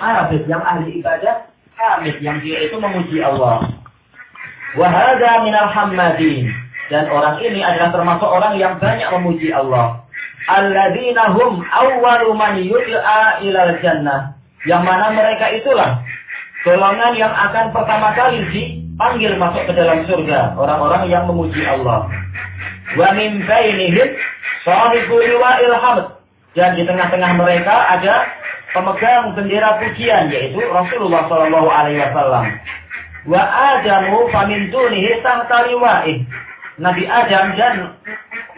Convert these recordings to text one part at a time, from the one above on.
abid, yang ahli ibadah, hamid, yang dia itu memuji Allah. Wahada minal hammadin. Dan orang ini adalah termasuk orang yang banyak memuji Allah. Alladzina hum awwalu man yud'a ilal jannah. Yang mana mereka itulah golongan yang akan pertama kali dipanggil masuk ke dalam surga. Orang-orang yang memuji Allah. Wa min bainihim sahibu liwa'il hamd. Dan di tengah-tengah mereka ada pemegang bendera pujian yaitu Rasulullah Shallallahu alaihi wasallam. Wa Adamu famin dunihi tahta liwa'ih. Nabi Adam dan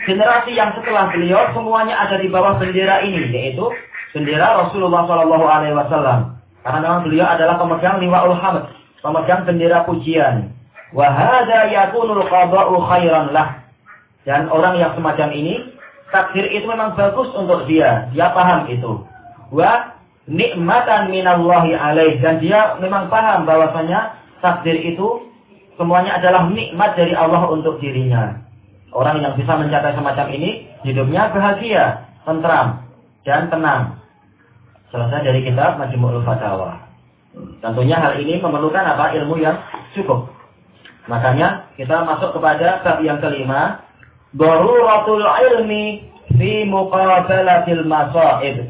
generasi yang setelah beliau semuanya ada di bawah bendera ini yaitu bendera Rasulullah Shallallahu Alaihi Wasallam. Karena memang beliau adalah pemegang liwaul hamd pemegang bendera pujian. Wahada yakunul qada'u khairan lah. Dan orang yang semacam ini takdir itu memang bagus untuk dia. Dia paham itu. Wa nikmatan minallahi alaih dan dia memang paham bahwasanya takdir itu semuanya adalah nikmat dari Allah untuk dirinya. Orang yang bisa mencapai semacam ini, hidupnya bahagia, tentram, dan tenang. Selesai dari kitab Majmu'ul Fatawa. Tentunya hal ini memerlukan apa? Ilmu yang cukup. Makanya kita masuk kepada bab yang kelima. Daruratul ilmi fi muqabalatil masaib.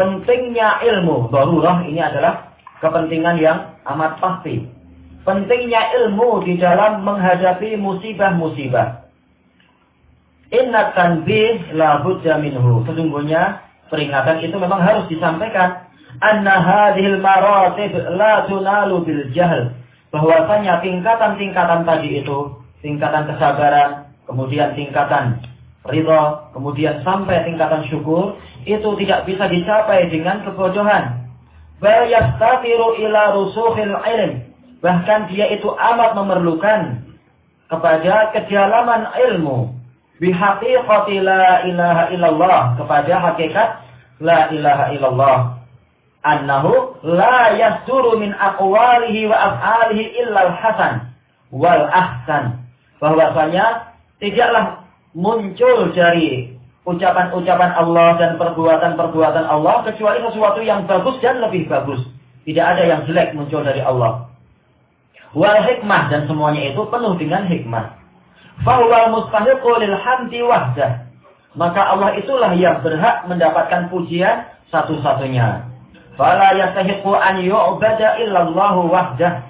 Pentingnya ilmu. Darurah ini adalah kepentingan yang amat pasti pentingnya ilmu di dalam menghadapi musibah-musibah. Inna tanbih la budda minhu. Sesungguhnya peringatan itu memang harus disampaikan. Anna hadhil maratib la tunalu bil jahl. Bahwasanya tingkatan-tingkatan tadi itu, tingkatan kesabaran, kemudian tingkatan ridho, kemudian sampai tingkatan syukur, itu tidak bisa dicapai dengan kebodohan. Bal ila rusuhil ilm Bahkan dia itu amat memerlukan kepada kedalaman ilmu. Bihaqiqati la ilaha illallah. Kepada hakikat la ilaha illallah. Annahu la yasduru min aqwalihi wa af'alihi illal hasan wal ahsan. Bahwasanya tidaklah muncul dari ucapan-ucapan Allah dan perbuatan-perbuatan Allah kecuali sesuatu yang bagus dan lebih bagus. Tidak ada yang jelek muncul dari Allah wal hikmah dan semuanya itu penuh dengan hikmah. Fahuwal mustahiqu lil hamdi wahdah. Maka Allah itulah yang berhak mendapatkan pujian satu-satunya. Fala yastahiqu an yu'bada illallahu wahdah.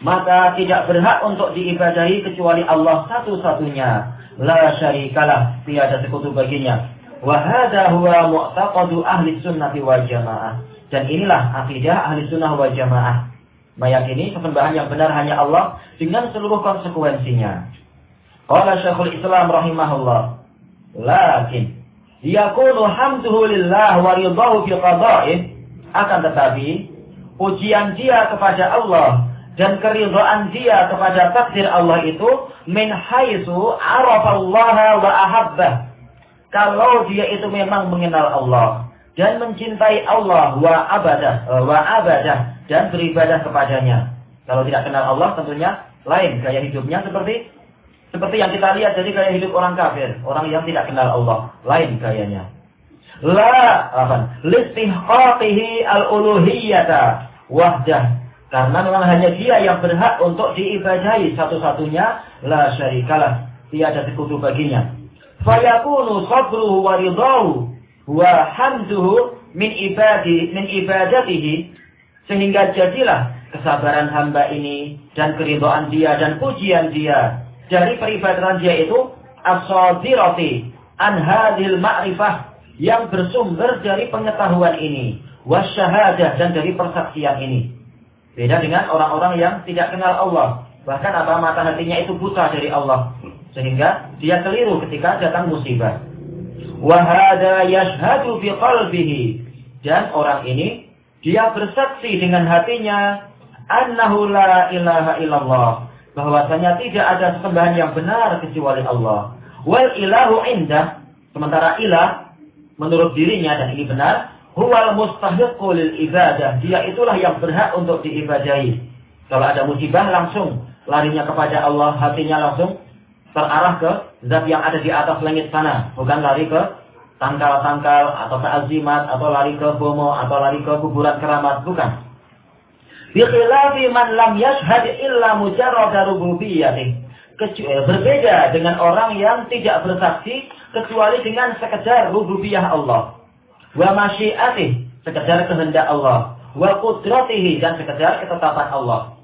Maka tidak berhak untuk diibadahi kecuali Allah satu-satunya. La syarikalah, tiada sekutu baginya. Wa hadha huwa mu'taqadu ahli sunnati wal jamaah. Dan inilah akidah ahli sunnah wal jamaah meyakini sesembahan yang benar hanya Allah dengan seluruh konsekuensinya. Qala Syekhul Islam rahimahullah. Lakin yakunu hamduhu lillah wa ridahu fi qada'ih akan tetapi pujian dia kepada Allah dan keridhaan dia kepada takdir Allah itu min haitsu arafallaha wa ahabbah. Kalau dia itu memang mengenal Allah dan mencintai Allah wa abadah wa abadah dan beribadah kepadanya. Kalau tidak kenal Allah tentunya lain gaya hidupnya seperti seperti yang kita lihat dari gaya hidup orang kafir, orang yang tidak kenal Allah, lain gayanya. La apa? Al-uluhiyyata wahdah. Karena memang hanya dia yang berhak untuk diibadahi satu-satunya la syarikalah, tiada sekutu baginya. Fayakunu sabruhu wa ridahu wa hamduhu min ibadi min ibadatihi sehingga jadilah kesabaran hamba ini dan keridhaan dia dan pujian dia dari peribadatan dia itu as-sadirati an hadil ma'rifah yang bersumber dari pengetahuan ini wasyahadah dan dari persaksian ini. Beda dengan orang-orang yang tidak kenal Allah. Bahkan apa mata hatinya itu buta dari Allah. Sehingga dia keliru ketika datang musibah. Wahada yashhadu fi qalbihi. Dan orang ini dia bersaksi dengan hatinya annahu la ilaha bahwasanya tidak ada sembahan yang benar kecuali Allah. Wal ilahu indah sementara ilah menurut dirinya dan ini benar huwal mustahiqu lil ibadah. Dia itulah yang berhak untuk diibadahi. Kalau ada musibah langsung larinya kepada Allah, hatinya langsung terarah ke zat yang ada di atas langit sana, bukan lari ke tangkal-tangkal atau azimat atau lari ke bomo atau lari ke kuburan keramat bukan Bikhilafi man lam yashhad illa mujarrad rububiyyati. Eh, berbeda dengan orang yang tidak bersaksi kecuali dengan sekedar rububiyah Allah. Wa masyiatih, sekedar kehendak Allah. Wa qudratihi dan sekedar ketetapan Allah.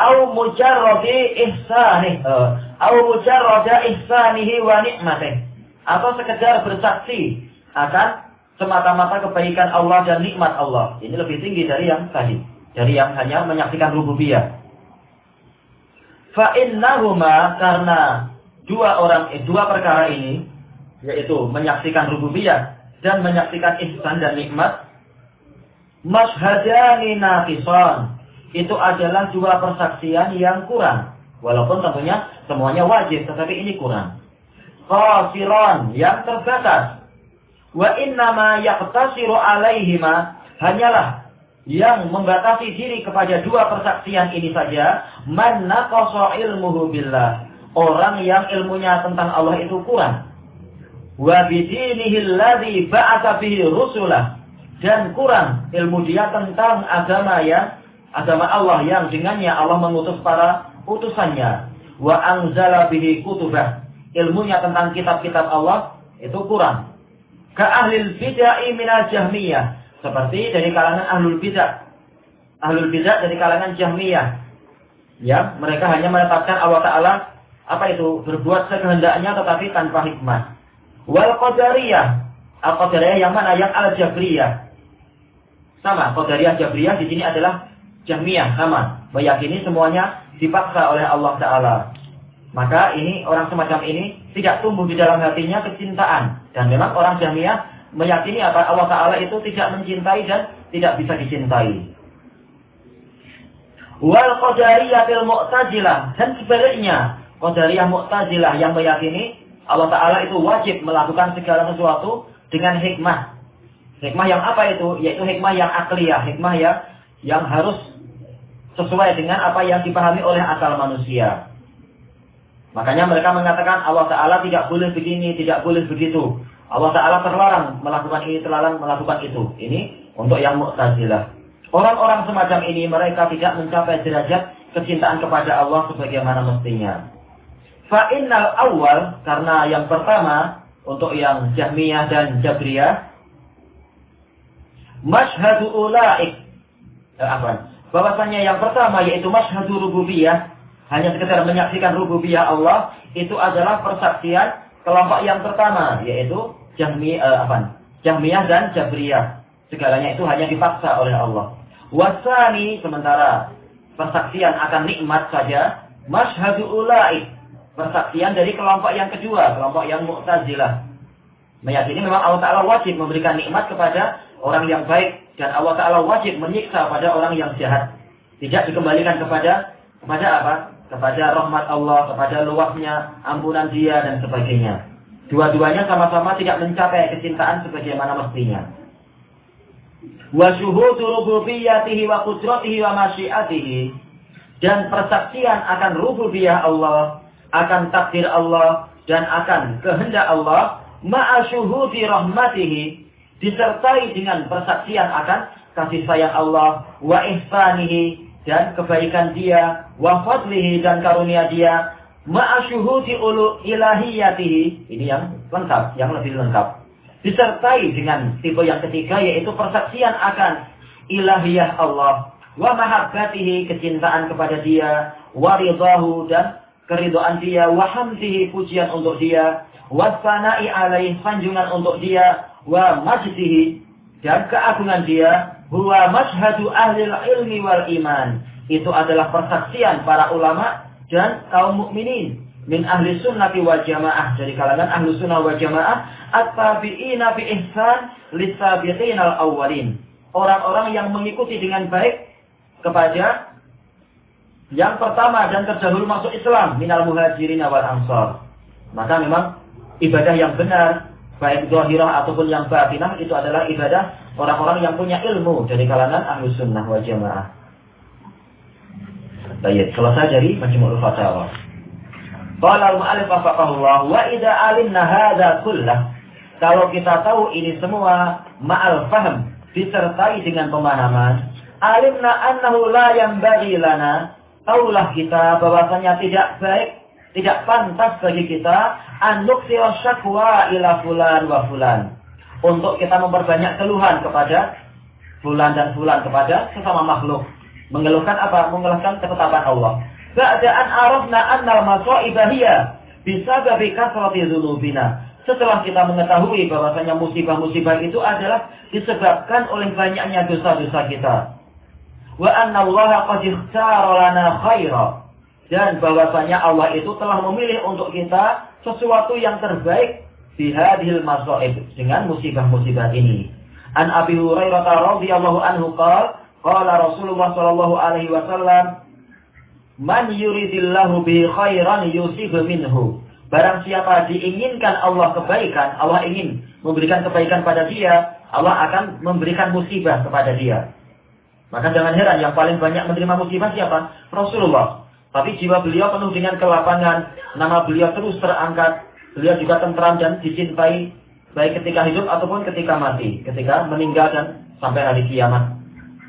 Au mujarradi ihsanih, uh, au mujarrada ihsanihi wa nikmatih. Atau sekedar bersaksi akan semata-mata kebaikan Allah dan nikmat Allah. Ini lebih tinggi dari yang tadi dari yang hanya menyaksikan rububiyah. Fa innahuma karena dua orang eh, dua perkara ini yaitu menyaksikan rububiyah dan menyaksikan ihsan dan nikmat. Mashhadani naqisan itu adalah dua persaksian yang kurang. Walaupun tentunya semuanya wajib tetapi ini kurang. Qasiran yang terbatas. Wa innama yaqtasiru alaihima. Hanyalah yang membatasi diri kepada dua persaksian ini saja, man naqasa ilmuhu billah. Orang yang ilmunya tentang Allah itu kurang. Wa bidinihi alladhi ba'atha bihi rusulah. Dan kurang ilmu dia tentang agama ya, agama Allah yang dengannya Allah mengutus para utusannya. Wa anzala bihi kutubah. Ilmunya tentang kitab-kitab Allah itu kurang. Ka ahlil bid'ah minal jahmiyah seperti dari kalangan ahlul bidah. Ahlul bidah dari kalangan jahmiyah. Ya, mereka hanya menetapkan Allah Ta'ala apa itu berbuat sekehendaknya tetapi tanpa hikmah. Wal qadariyah, al qadariyah yang mana yang al jabriyah. Sama, qadariyah jabriyah di sini adalah jahmiyah sama, meyakini semuanya dipaksa oleh Allah Taala. Maka ini orang semacam ini tidak tumbuh di dalam hatinya kecintaan dan memang orang jahmiyah meyakini apa Allah Taala itu tidak mencintai dan tidak bisa dicintai. Wal qadariyatil mu'tazilah dan sebaliknya qadariyah mu'tazilah yang meyakini Allah Taala itu wajib melakukan segala sesuatu dengan hikmah. Hikmah yang apa itu? Yaitu hikmah yang akliyah, hikmah yang yang harus sesuai dengan apa yang dipahami oleh akal manusia. Makanya mereka mengatakan Allah Ta'ala tidak boleh begini, tidak boleh begitu. Allah Ta'ala terlarang melakukan ini, terlarang melakukan itu. Ini untuk yang mu'tazilah. Orang-orang semacam ini mereka tidak mencapai derajat kecintaan kepada Allah sebagaimana mestinya. Fa'innal awal, karena yang pertama, untuk yang Jahmiyah dan Jabriyah, Mashhadu ulaik. Eh, apa? Bahwasanya yang pertama yaitu Mashhadu rububiyah, hanya sekedar menyaksikan rububiyah Allah, itu adalah persaksian kelompok yang pertama, yaitu Jahmi, uh, apa? Jahmiyah dan Jabriyah. Segalanya itu hanya dipaksa oleh Allah. Wasani sementara persaksian akan nikmat saja. Mashhadu ulai. Persaksian dari kelompok yang kedua, kelompok yang Mu'tazilah. Meyakini memang Allah Ta'ala wajib memberikan nikmat kepada orang yang baik. Dan Allah Ta'ala wajib menyiksa pada orang yang jahat. Tidak dikembalikan kepada kepada apa? Kepada rahmat Allah, kepada luasnya ampunan dia dan sebagainya. Dua-duanya sama-sama tidak mencapai kecintaan sebagaimana mestinya. Wa syuhudu rububiyyatihi wa qudratihi wa masyiatihi. Dan persaksian akan rububiyah Allah, akan takdir Allah, dan akan kehendak Allah, ma'a syuhudi rahmatihi, disertai dengan persaksian akan kasih sayang Allah, wa ihsanihi, dan kebaikan dia, wa fadlihi, dan karunia dia, ma'asyuhudi ulu ilahiyatihi. Ini yang lengkap, yang lebih lengkap. Disertai dengan tipe yang ketiga yaitu persaksian akan ilahiyah Allah. Wa mahabbatihi, kecintaan kepada dia. Wa ridahu, dan keridoan dia. Wa hamdihi, pujian untuk dia. Wa sana'i alaih, sanjungan untuk dia. Wa majdihi, dan keagungan dia. Huwa mashhadu ahlil ilmi wal iman. Itu adalah persaksian para ulama dan kaum mukminin min ahli sunnati wal jamaah dari kalangan ahli sunnah wal jamaah at-tabi'ina bi ihsan lisabiqin al-awwalin orang-orang yang mengikuti dengan baik kepada yang pertama dan terdahulu masuk Islam minal muhajirin wal ansar maka memang ibadah yang benar baik zahirah ataupun yang batinah itu adalah ibadah orang-orang yang punya ilmu dari kalangan ahli sunnah wal jamaah Baik, selesai dari Majmu'ul Fatawa. Qala al-mu'allif wafaqahullah wa idza alimna hadza kullah. Kalau kita tahu ini semua ma'al faham disertai dengan pemahaman, alimna annahu la yang bagi lana, taulah kita bahwasanya tidak baik, tidak pantas bagi kita anuk syakwa ila fulan wa fulan. Untuk kita memperbanyak keluhan kepada fulan dan fulan kepada sesama makhluk. Mengeluhkan apa? Mengeluhkan ketetapan Allah. Ba'da'an arafna annal maso'ibahiyah bisa babi kasrati dzunubina. Setelah kita mengetahui bahwasanya musibah-musibah itu adalah disebabkan oleh banyaknya dosa-dosa kita. Wa anna Allah qad lana khaira. Dan bahwasanya Allah itu telah memilih untuk kita sesuatu yang terbaik di hadhil masaib dengan musibah-musibah ini. An Abi Hurairah radhiyallahu anhu qala qala Rasulullah sallallahu alaihi wasallam Man yuridillahu bi khairan yusib minhu. Barang siapa diinginkan Allah kebaikan, Allah ingin memberikan kebaikan pada dia, Allah akan memberikan musibah kepada dia. Maka jangan heran yang paling banyak menerima musibah siapa? Rasulullah. Tapi jiwa beliau penuh dengan kelapangan, nama beliau terus terangkat, beliau juga tentram dan dicintai baik ketika hidup ataupun ketika mati, ketika meninggal dan sampai hari kiamat.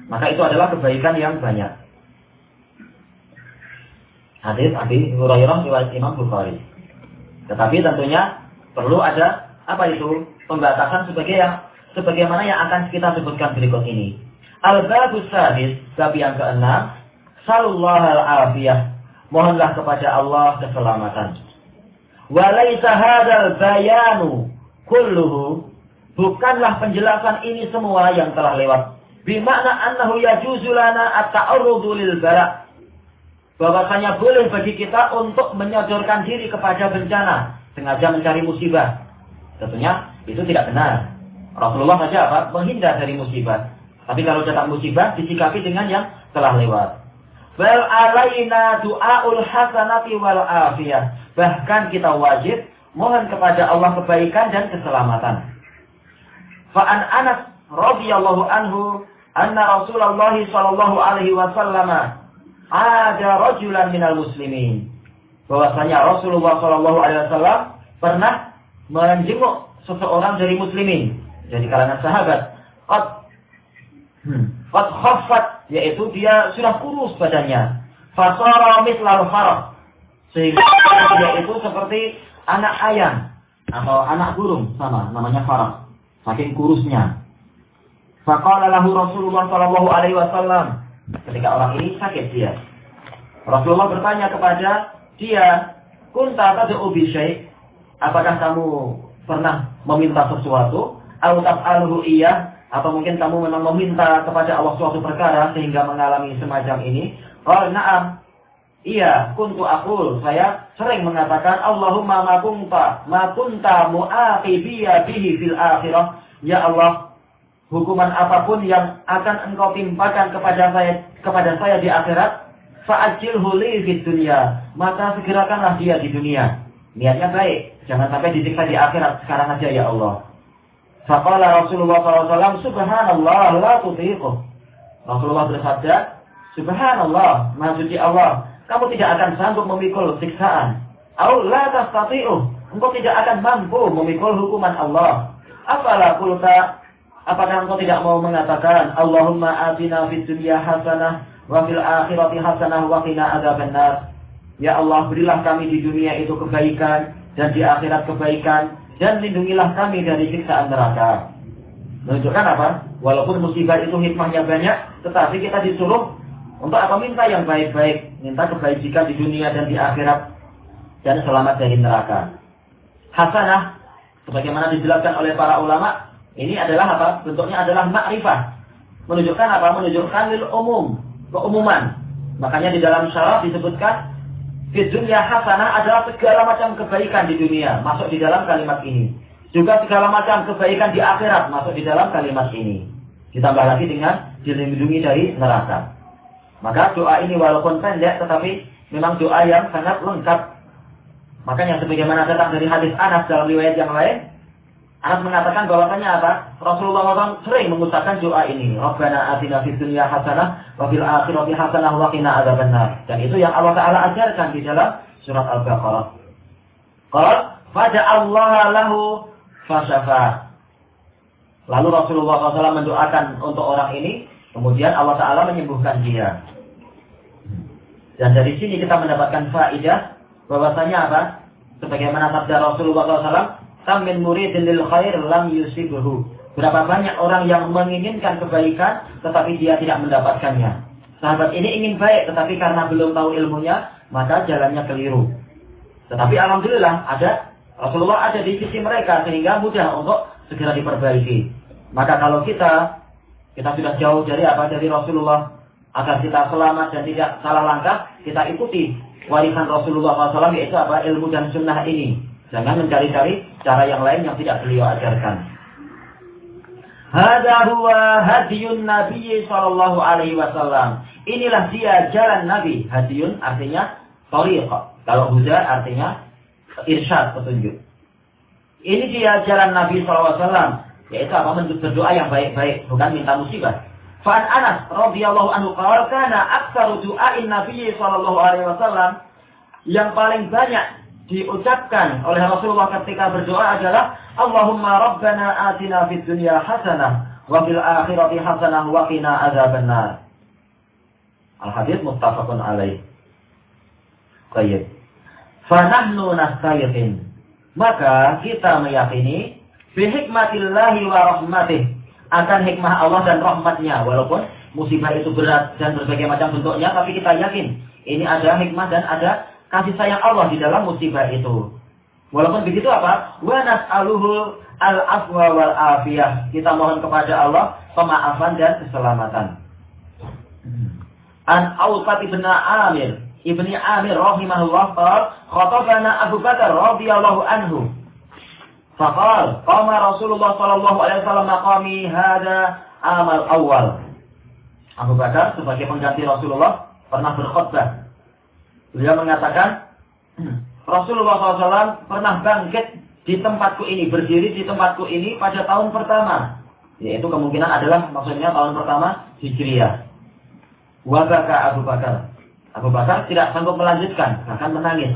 Maka itu adalah kebaikan yang banyak. Hadis Abi Hurairah riwayat Imam Bukhari. Tetapi tentunya perlu ada apa itu pembatasan sebagai yang sebagaimana yang akan kita sebutkan berikut ini. Al-babus sadis, bab yang keenam, sallallahu al-afiyah. Mohonlah kepada Allah keselamatan. Walaysa hadzal bayanu kulluhu bukanlah penjelasan ini semua yang telah lewat. Bimakna annahu yajuzu lana at-ta'arrudu lil bara' bahwasanya boleh bagi kita untuk menyodorkan diri kepada bencana, sengaja mencari musibah. Tentunya itu tidak benar. Rasulullah saja apa? Menghindar dari musibah. Tapi kalau datang musibah disikapi dengan yang telah lewat. Bal alaina du'aul hasanati wal afiyah. Bahkan kita wajib mohon kepada Allah kebaikan dan keselamatan. Fa'an Anas radhiyallahu anhu anna Rasulullah sallallahu alaihi wasallam ada rajulan minal muslimin. Bahwasanya Rasulullah Shallallahu Alaihi Wasallam pernah menjenguk seseorang dari muslimin dari kalangan sahabat. Qad qad yaitu dia sudah kurus badannya. Fasara mislal farah. Sehingga dia itu seperti anak ayam atau anak burung sama namanya farah. Saking kurusnya. Faqala lahu Rasulullah sallallahu alaihi wasallam ketika orang ini sakit dia. Rasulullah bertanya kepada dia, "Kunta tad'u bi Apakah kamu pernah meminta sesuatu? Atau tas'aluhu iya? Atau mungkin kamu memang meminta kepada Allah suatu perkara sehingga mengalami semacam ini? Oh, na'am. Iya, kuntu akul. Saya sering mengatakan, Allahumma ma kunta, ma kunta mu'aqibiyya bihi fil akhirah. Ya Allah, hukuman apa pun yang akan engkau timpakan kepada saya kepada saya di akhirat, fa'ajil huli di dunia, maka segerakanlah dia di dunia. Niatnya baik, jangan sampai disiksa di akhirat sekarang aja ya Allah. Faqala Rasulullah SAW, Subhanallah, la tutiquh. Rasulullah bersabda, Subhanallah, maksudnya Allah, kamu tidak akan sanggup memikul siksaan. Au la tastati'uh, engkau tidak akan mampu memikul hukuman Allah. Apalah kulta Apakah engkau tidak mau mengatakan Allahumma atina fid dunya hasanah wa fil akhirati hasanah wa qina adzabannar. Ya Allah, berilah kami di dunia itu kebaikan dan di akhirat kebaikan dan lindungilah kami dari siksaan neraka. Menunjukkan apa? Walaupun musibah itu hikmahnya banyak, tetapi kita disuruh untuk apa minta yang baik-baik, minta kebaikan di dunia dan di akhirat dan selamat dari neraka. Hasanah sebagaimana dijelaskan oleh para ulama ini adalah apa? Bentuknya adalah ma'rifah. Menunjukkan apa? Menunjukkan lil umum, keumuman. Makanya di dalam syarat disebutkan di dunia hasanah adalah segala macam kebaikan di dunia masuk di dalam kalimat ini. Juga segala macam kebaikan di akhirat masuk di dalam kalimat ini. Ditambah lagi dengan dilindungi dari neraka. Maka doa ini walaupun pendek tetapi memang doa yang sangat lengkap. Makanya sebagaimana datang dari hadis Anas dalam riwayat yang lain, Anas mengatakan bahwasanya apa? Rasulullah SAW sering mengucapkan doa ini. Rabbana atina fid dunya hasanah wa fil akhirati hasanah wa qina adzabannar. Dan itu yang Allah Taala ajarkan di dalam surat Al-Baqarah. Qala pada Allah lahu fasyafa. Lalu Rasulullah SAW mendoakan untuk orang ini, kemudian Allah Ta'ala menyembuhkan dia. Dan dari sini kita mendapatkan faidah bahwasanya apa? Sebagaimana sabda Rasulullah SAW, Kamin muridin lil khair lam yusibuhu. Berapa banyak orang yang menginginkan kebaikan, tetapi dia tidak mendapatkannya. Sahabat ini ingin baik, tetapi karena belum tahu ilmunya, maka jalannya keliru. Tetapi alhamdulillah ada Rasulullah ada di sisi mereka sehingga mudah untuk segera diperbaiki. Maka kalau kita kita sudah jauh dari apa dari Rasulullah agar kita selamat dan tidak salah langkah, kita ikuti warisan Rasulullah SAW yaitu apa ilmu dan sunnah ini. Jangan mencari-cari cara yang lain yang tidak beliau ajarkan. Hada huwa hadiyun Nabi sallallahu alaihi wasallam. Inilah dia jalan Nabi. Hadiyun artinya tariqah. Kalau huda artinya irsyad, petunjuk. Ini dia jalan Nabi SAW. Yaitu apa? Berdoa yang baik-baik. Bukan minta musibah. Fa'an Anas radhiyallahu anhu qala kana aktsaru du'ain Nabi sallallahu alaihi wasallam yang paling banyak diucapkan oleh Rasulullah ketika berdoa adalah Allahumma rabbana atina fid dunya hasanah wa fil akhirati hasanah wa qina adzabannar. Al hadis muttafaqun alaih. Baik. Fanahnu nastayqin. Maka kita meyakini bihikmatillahi wa rahmatih akan hikmah Allah dan rahmatnya walaupun musibah itu berat dan berbagai macam bentuknya tapi kita yakin ini ada hikmah dan ada kasih sayang Allah di dalam musibah itu. Walaupun begitu apa? Wa nas'aluhu al-afwa wal afiyah. Kita mohon kepada Allah pemaafan dan keselamatan. An Ausat ibn Amir Ibni Amir rahimahullah qala khatabana Abu Bakar radhiyallahu anhu. Faqal qama Rasulullah sallallahu alaihi wasallam maqami hada amal awal. Abu Bakar sebagai pengganti Rasulullah pernah berkhutbah. Beliau mengatakan Rasulullah SAW pernah bangkit di tempatku ini, berdiri di tempatku ini pada tahun pertama. Yaitu kemungkinan adalah maksudnya tahun pertama Hijriah. Wabaka Abu Bakar. Abu Bakar tidak sanggup melanjutkan, bahkan menangis.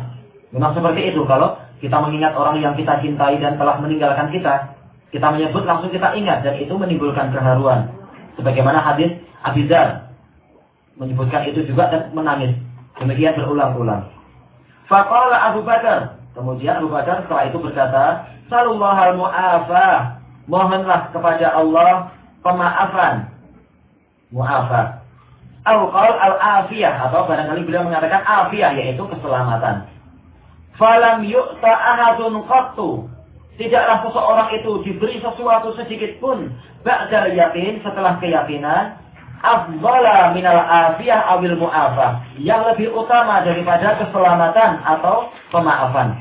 Memang seperti itu kalau kita mengingat orang yang kita cintai dan telah meninggalkan kita, kita menyebut langsung kita ingat dan itu menimbulkan keharuan. Sebagaimana hadis Abizar menyebutkan itu juga dan menangis. Demikian berulang-ulang. Faqala Abu Bakar. Kemudian Abu Bakar setelah itu berkata, Sallallahu al-mu'afah. Mohonlah kepada Allah pemaafan. Mu'afah. Al-Qaul al-afiyah atau barangkali beliau mengatakan afiyah yaitu keselamatan. Falam yu'ta ahadun qattu. Tidaklah seseorang itu diberi sesuatu sedikit pun ba'da yakin setelah keyakinan afdala minal afiyah awil mu'afah. Yang lebih utama daripada keselamatan atau pemaafan.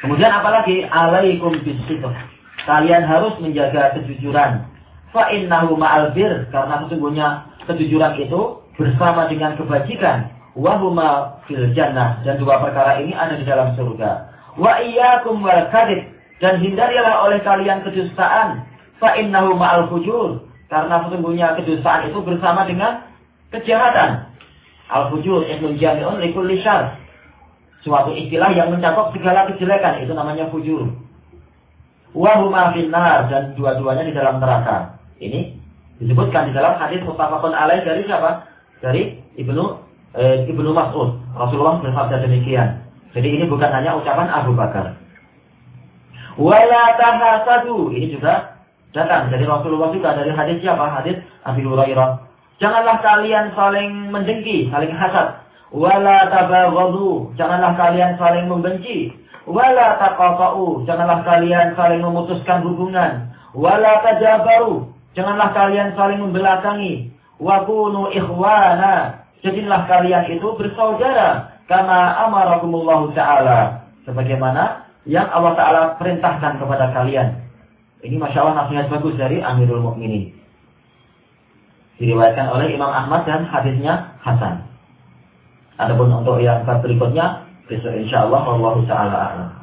Kemudian apalagi alaikum bisidq. Kalian harus menjaga kejujuran. Fa innahu ma'al bir. Karena sesungguhnya kejujuran itu bersama dengan kebajikan. Wa huma fil jannah. Dan dua perkara ini ada di dalam surga. Wa iyyakum wal kadhib. Dan hindarilah oleh kalian kedustaan. Fa innahu ma'al fujur karena sesungguhnya kedustaan itu bersama dengan kejahatan al fujur itu jami'un likulli syarr suatu istilah yang mencakup segala kejelekan itu namanya fujur wa huma finnar dan dua-duanya di dalam neraka ini disebutkan di dalam hadis mutafakun alaih dari siapa? Dari Ibnu eh, Ibnu Mas'ud. Rasulullah bersabda demikian. Jadi ini bukan hanya ucapan Abu Bakar. Wala tahasadu. Ini juga datang dari Rasulullah juga dari hadis siapa? Hadis Abi Hurairah. Janganlah kalian saling mendengki, saling hasad. Wala tabaghadu. Janganlah kalian saling membenci. Wala taqata'u. Janganlah kalian saling memutuskan hubungan. Wala tajabaru. Janganlah kalian saling membelakangi. Wa kunu ikhwana. Jadilah kalian itu bersaudara. Kama amarakumullahu ta'ala. Sebagaimana yang Allah Ta'ala perintahkan kepada kalian. Ini Masya Allah nasihat bagus dari Amirul Mukminin. Diriwayatkan oleh Imam Ahmad dan hadisnya Hasan. Adapun untuk yang berikutnya, besok insya Allah Allah Ta'ala